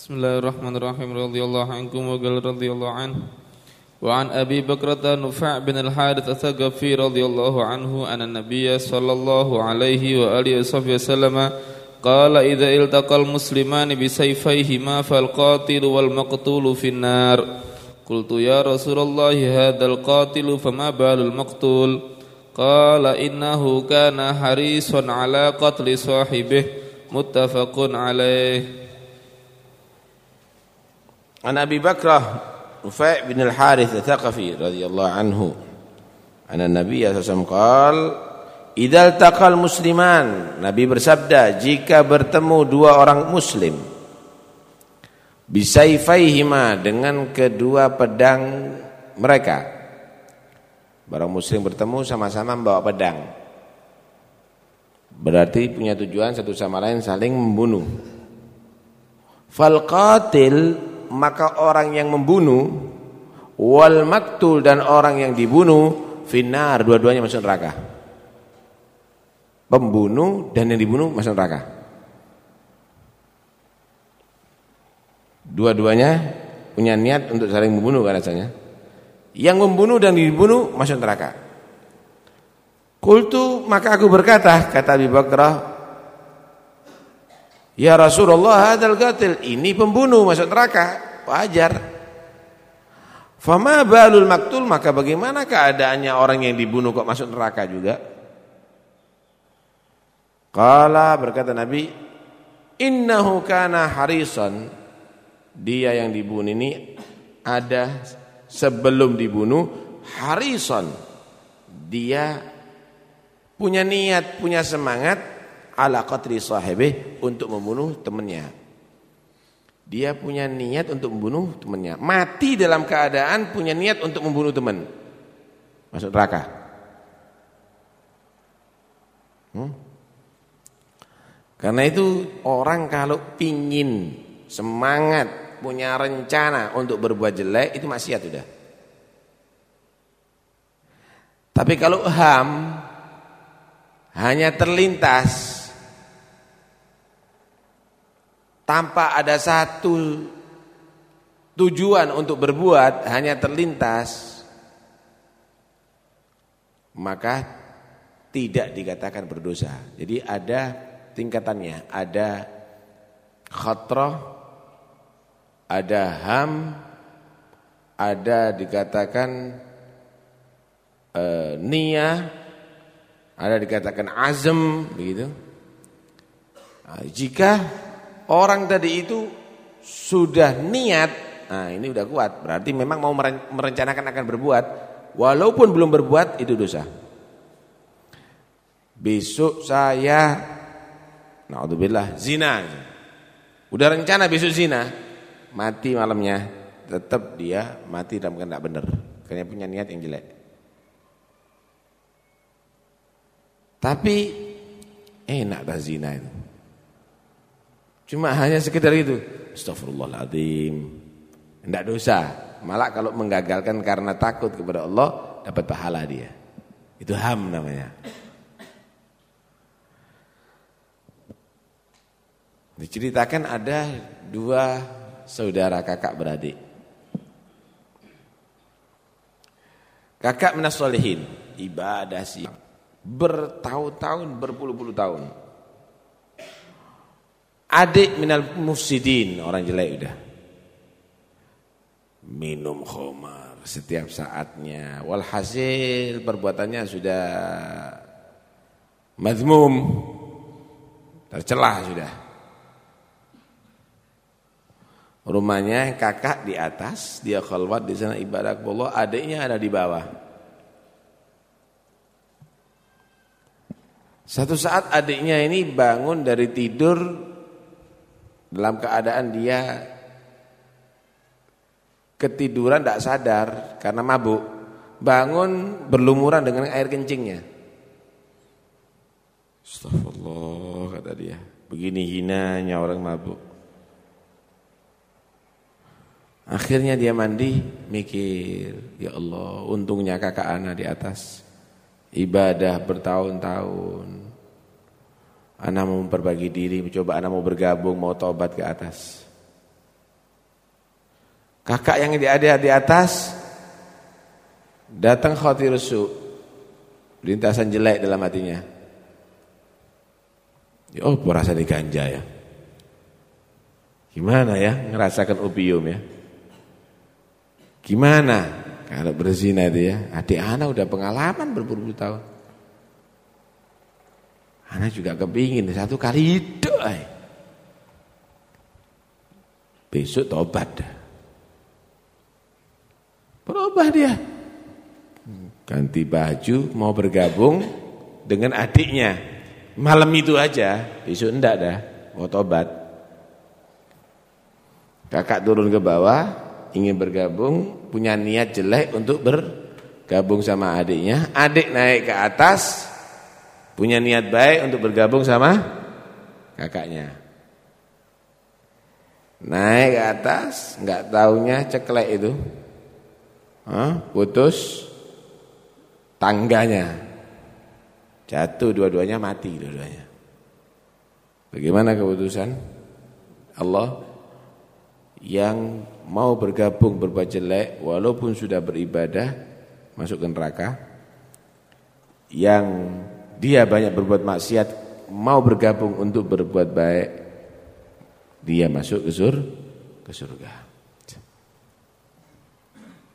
Bismillahirrahmanirrahim. Radhiyallahu ankum wa qala radhiyallahu an wa an Abi Bakrah Nufa' bin al-Harith Ath-Thaqafi radhiyallahu anhu anna An Nabiyya sallallahu alaihi wa alihi wasallam qala idza iltaqal muslimani bi sayfayhima fal qatil wal maqtul fi an-nar qultu ya Rasulullah hadzal qatil fama balul maqtul? Qala innahu kana harisun ala qatli sahibih muttafaqun alaih عن أبي بكر نفيع بن الحارث الثقفي رضي الله عنه أن النبي صلى الله عليه وسلم قال Idal takal musliman Nabi bersabda Jika bertemu dua orang muslim Bisayfaihima Dengan kedua pedang mereka Barang muslim bertemu sama-sama membawa pedang Berarti punya tujuan satu sama lain saling membunuh Fal qatil maka orang yang membunuh Wal maktul dan orang yang dibunuh Finar dua-duanya masuk neraka pembunuh dan yang dibunuh masuk neraka. Dua-duanya punya niat untuk saling membunuh kan rasanya. Yang membunuh dan dibunuh masuk neraka. Kultu maka aku berkata kata Abu Bakrah Ya Rasulullah hadal qatil ini pembunuh masuk neraka wajar Fama balul maktul maka bagaimana keadaannya orang yang dibunuh kok masuk neraka juga Qala berkata Nabi, "Innahu kana harisan." Dia yang dibunuh ini ada sebelum dibunuh harisan. Dia punya niat, punya semangat ala qatri sahibih untuk membunuh temannya. Dia punya niat untuk membunuh temannya. Mati dalam keadaan punya niat untuk membunuh teman. Masuk neraka. Hmm? Karena itu orang kalau pingin semangat punya rencana untuk berbuat jelek itu maksiat sudah. Tapi kalau ham hanya terlintas tanpa ada satu tujuan untuk berbuat hanya terlintas maka tidak dikatakan berdosa. Jadi ada tingkatannya. Ada khatrah, ada ham, ada dikatakan e, niyah, ada dikatakan azam, begitu. Nah, jika orang tadi itu sudah niat, nah ini udah kuat, berarti memang mau merencanakan akan berbuat, walaupun belum berbuat itu dosa. Besok saya Naudzubillah zina. Udah rencana besok zina, mati malamnya, tetap dia mati dalam keadaan benar. Karena punya niat yang jelek. Tapi enak dah zina itu. Cuma hanya sekedar itu. Astagfirullahaladzim. Tidak dosa. Malah kalau menggagalkan karena takut kepada Allah, dapat pahala dia. Itu ham namanya. Diceritakan ada dua saudara kakak beradik. Kakak minas solehin, ibadah sih bertahun-tahun, berpuluh-puluh tahun. Adik minal mufsidin, orang jelek udah. Minum khomar setiap saatnya. Walhasil perbuatannya sudah mazmum, tercelah sudah. Rumahnya kakak di atas, dia khalwat di sana ibadah Allah, adiknya ada di bawah. Satu saat adiknya ini bangun dari tidur dalam keadaan dia ketiduran tidak sadar karena mabuk. Bangun berlumuran dengan air kencingnya. Astagfirullah kata dia. Begini hinanya orang mabuk. Akhirnya dia mandi, mikir, ya Allah, untungnya kakak anak di atas. Ibadah bertahun-tahun. Anak mau memperbagi diri, mencoba anak mau bergabung, mau tobat ke atas. Kakak yang di ada di atas datang khawatir su. Lintasan jelek dalam hatinya. Ya, oh, berasa diganja ya. Gimana ya ngerasakan opium ya? Gimana kalau berzina itu ya? Adik anak udah pengalaman berpuluh-puluh tahun. Anak juga kepingin satu kali itu. Besok tobat. Berubah dia. Ganti baju mau bergabung dengan adiknya. Malam itu aja, besok enggak dah, mau tobat. Kakak turun ke bawah, ingin bergabung, punya niat jelek untuk bergabung sama adiknya. Adik naik ke atas, punya niat baik untuk bergabung sama kakaknya. Naik ke atas, nggak taunya ceklek itu. Hah? Putus tangganya. Jatuh dua-duanya mati dua-duanya. Bagaimana keputusan Allah? yang mau bergabung berbuat jelek walaupun sudah beribadah masuk ke neraka yang dia banyak berbuat maksiat mau bergabung untuk berbuat baik dia masuk ke sur ke surga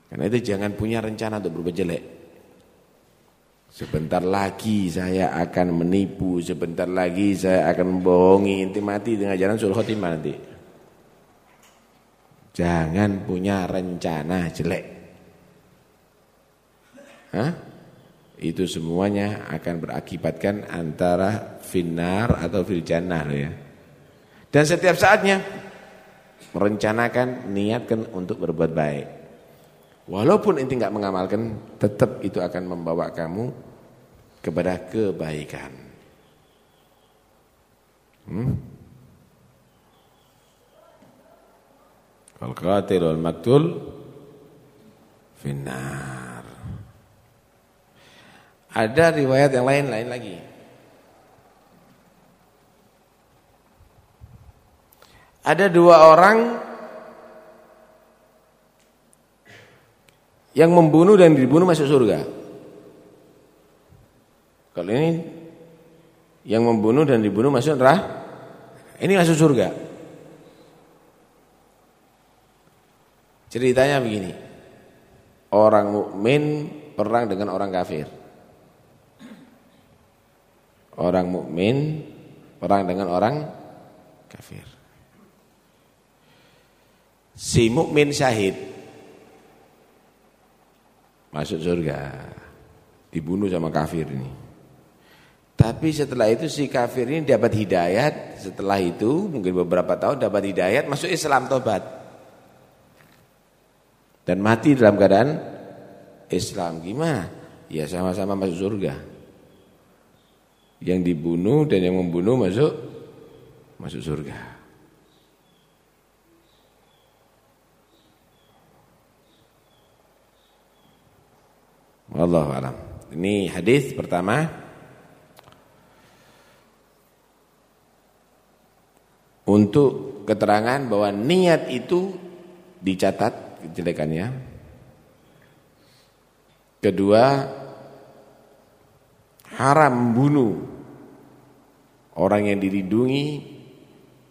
karena itu jangan punya rencana untuk berbuat jelek sebentar lagi saya akan menipu sebentar lagi saya akan membohongi inti mati dengan jalan sul khotimah nanti Jangan punya rencana jelek. Hah? Itu semuanya akan berakibatkan antara finar atau fil jannah ya. Dan setiap saatnya merencanakan, niatkan untuk berbuat baik. Walaupun inti nggak mengamalkan, tetap itu akan membawa kamu kepada kebaikan. Hmm? Wal qatil wal maktul finnar. Ada riwayat yang lain-lain lagi. Ada dua orang yang membunuh dan dibunuh masuk surga. Kalau ini yang membunuh dan dibunuh masuk neraka, ini masuk surga. Ceritanya begini. Orang mukmin perang dengan orang kafir. Orang mukmin perang dengan orang kafir. Si mukmin syahid masuk surga. Dibunuh sama kafir ini. Tapi setelah itu si kafir ini dapat hidayat, setelah itu mungkin beberapa tahun dapat hidayat masuk Islam tobat dan mati dalam keadaan Islam gimana? Ya sama-sama masuk surga. Yang dibunuh dan yang membunuh masuk masuk surga. Wallahu alam. Ini hadis pertama untuk keterangan bahwa niat itu dicatat kejelekannya. Kedua, haram membunuh orang yang dilindungi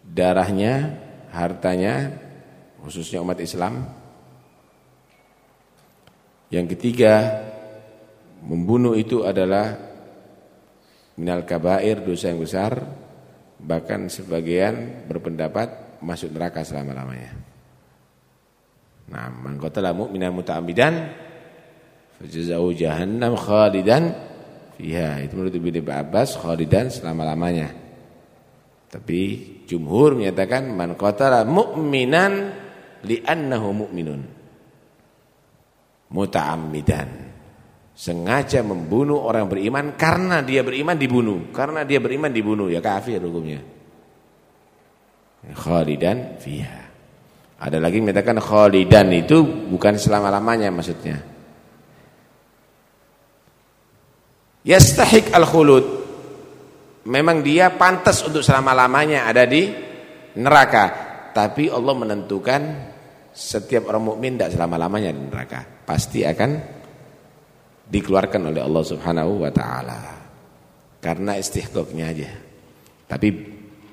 darahnya, hartanya, khususnya umat Islam. Yang ketiga, membunuh itu adalah minal kabair, dosa yang besar, bahkan sebagian berpendapat masuk neraka selama-lamanya. Nah, man qatala mu'minan muta'ammidan fajazau jahannam khalidan fiha. Itu menurut Ibnu Abbas khalidan selama-lamanya. Tapi jumhur menyatakan man qatala mu'minan li'annahu mu'minun. Muta'ammidan. Sengaja membunuh orang beriman karena dia beriman dibunuh. Karena dia beriman dibunuh ya kafir hukumnya. Khalidan fiha. Ada lagi menyatakan khalidan itu bukan selama-lamanya maksudnya. Yastahik al-khulud. Memang dia pantas untuk selama-lamanya ada di neraka. Tapi Allah menentukan setiap orang mukmin tidak selama-lamanya di neraka. Pasti akan dikeluarkan oleh Allah Subhanahu wa taala. Karena istihqaqnya aja. Tapi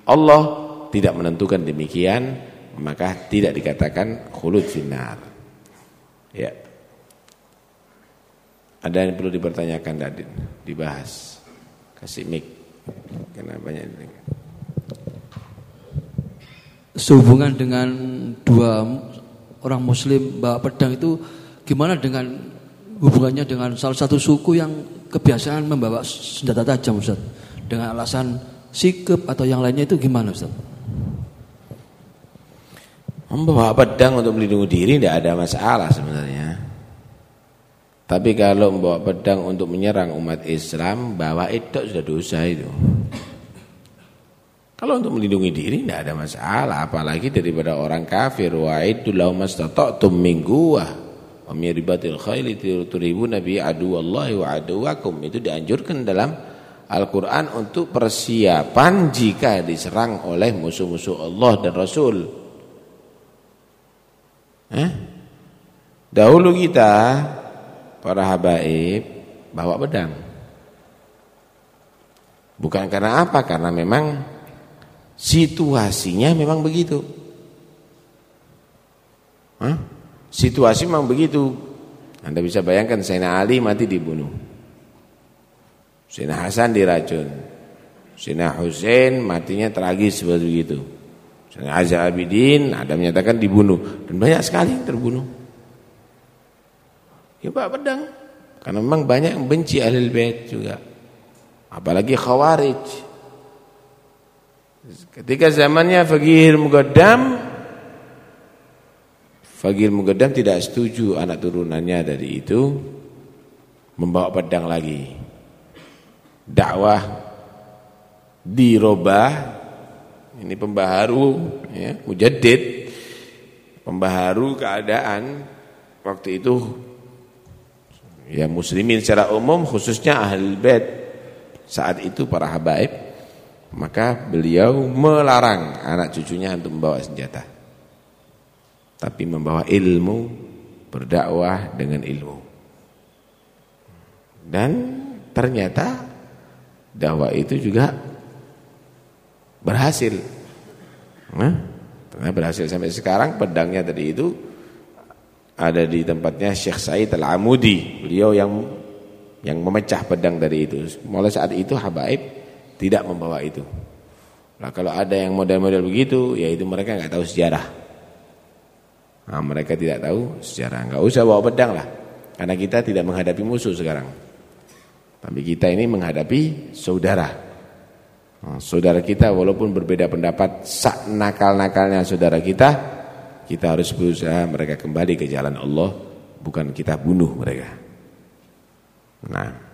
Allah tidak menentukan demikian, maka tidak dikatakan khulud finnar. Ya. Ada yang perlu dipertanyakan tadi, dibahas. Kasih mic. Kenapa banyak ini? Sehubungan dengan dua orang muslim bawa pedang itu gimana dengan hubungannya dengan salah satu suku yang kebiasaan membawa senjata tajam Ustaz? Dengan alasan sikap atau yang lainnya itu gimana Ustaz? Membawa pedang untuk melindungi diri tidak ada masalah sebenarnya. Tapi kalau membawa pedang untuk menyerang umat Islam, bawa itu sudah dosa itu. Kalau untuk melindungi diri tidak ada masalah, apalagi daripada orang kafir. Wa itu lau mastata'tum min quwwah wa min ribatil khayli turibuna bi aduwallahi wa aduwakum. Itu dianjurkan dalam Al-Qur'an untuk persiapan jika diserang oleh musuh-musuh Allah dan Rasul. Eh? Dahulu kita para habaib bawa pedang. Bukan karena apa? Karena memang situasinya memang begitu. Hah? Situasi memang begitu. Anda bisa bayangkan Sayyidina Ali mati dibunuh. Sayyidina Hasan diracun. Sayyidina Hussein matinya tragis seperti itu. Sayyidina Azza Abidin ada menyatakan dibunuh dan banyak sekali terbunuh. Ya Pak pedang. Karena memang banyak yang benci ahli bait juga. Apalagi khawarij. Ketika zamannya Fagir Mugaddam Fagir Mugaddam tidak setuju anak turunannya dari itu membawa pedang lagi. Dakwah dirubah ini pembaharu ya, mujaddid pembaharu keadaan waktu itu ya muslimin secara umum khususnya ahli bait. Saat itu para habaib maka beliau melarang anak cucunya untuk membawa senjata. Tapi membawa ilmu berdakwah dengan ilmu. Dan ternyata dakwah itu juga berhasil. Nah, berhasil sampai sekarang pedangnya tadi itu ada di tempatnya Syekh Said Al-Amudi. Beliau yang yang memecah pedang dari itu. Mulai saat itu habaib tidak membawa itu. Nah kalau ada yang model-model begitu yaitu mereka nggak tahu sejarah. Nah, mereka tidak tahu sejarah. Nggak usah bawa pedang lah. Karena kita tidak menghadapi musuh sekarang. Tapi kita ini menghadapi saudara. Nah, saudara kita walaupun berbeda pendapat sak nakal-nakalnya saudara kita kita harus berusaha mereka kembali ke jalan Allah bukan kita bunuh mereka. Nah